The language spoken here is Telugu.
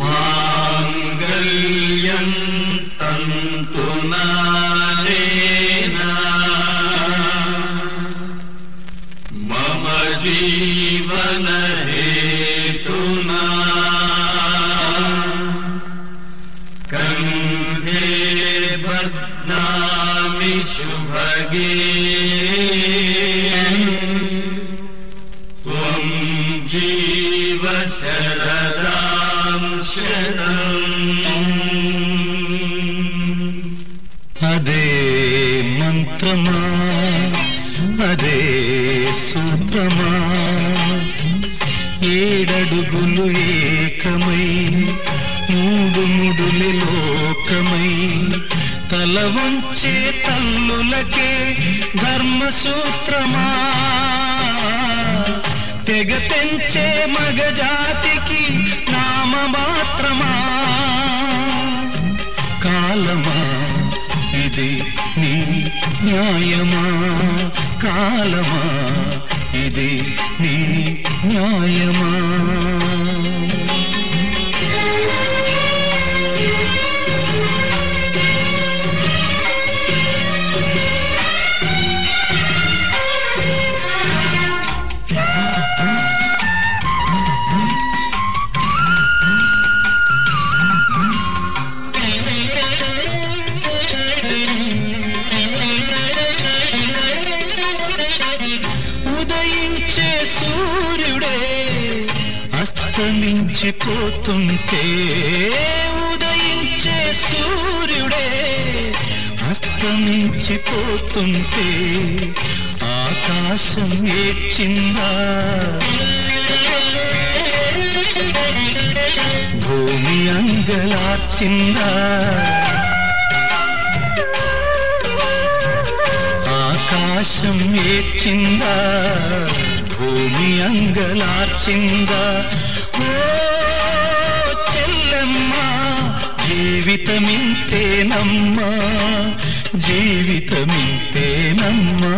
माङ्गल्यं तन्तु मम जीवन हे तु शुभगे। त्वम् जीव शरदां शरम् అదే మంత్రమా అదే సూత్రమా ఏడడుగులు ఏకమై మూడు ముడులి లోకమై తల వంచే తల్లులకే ధర్మసూత్రమా తెగ తెంచే మగజాతికి నామమాత్రమా? కాలమా? ఇది నీ న్యాయమా? కాలమా? ఇది నీ న్యాయమా? ఉదయించే సూర్యుడే. అస్తమించిపోతుంటే ఉదయించే సూర్యుడే. అస్తమించిపోతుంటే ఆకాశం ఏడ్చిందా? భూమి అంగలార్చిందా? ఆకాశం ఏడ్చిందా? భూమి అంగలార్చిందా. ఓ చెల్లెమ్మా జీవితమింతేనమ్మా జీవితమింతేనమ్మా